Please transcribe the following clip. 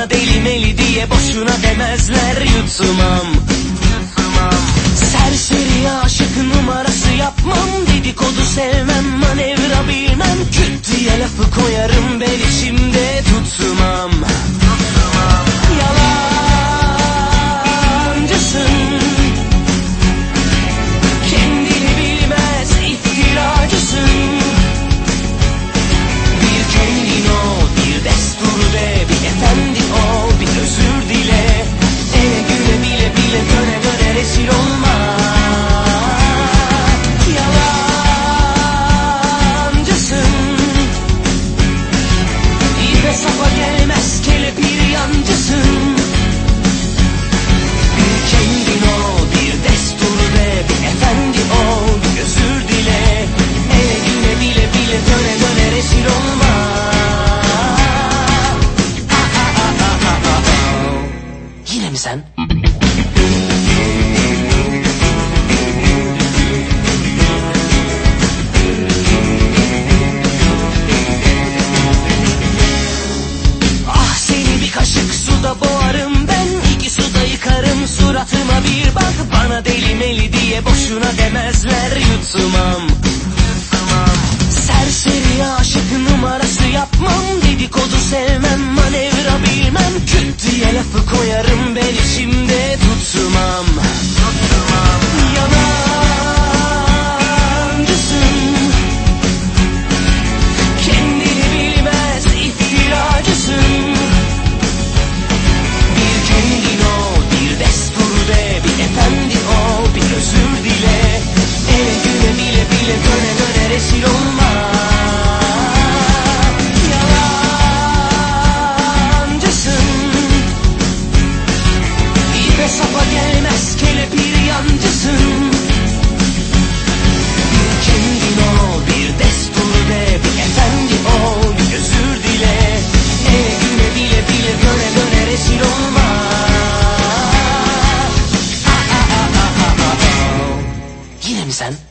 Bana deli meli diye boşuna demezler. Yutmam. Serseri aşık numarası yapmam. Dedikodu sevmem manevra bilmem. Küt diye lafı koyarım İpe sapa gelmez kelepir yancısın bir kendin ol, bir destur de, bir efendi ol, bir özür dile. Ele güne bile bile döne döne rezil olma. Yine mi sen? Diye boşuna demezler yutmam Dile döne döne resil olma. Yalancısın. İpe sapa gelmez kelepir yancısın. Yine mi sen?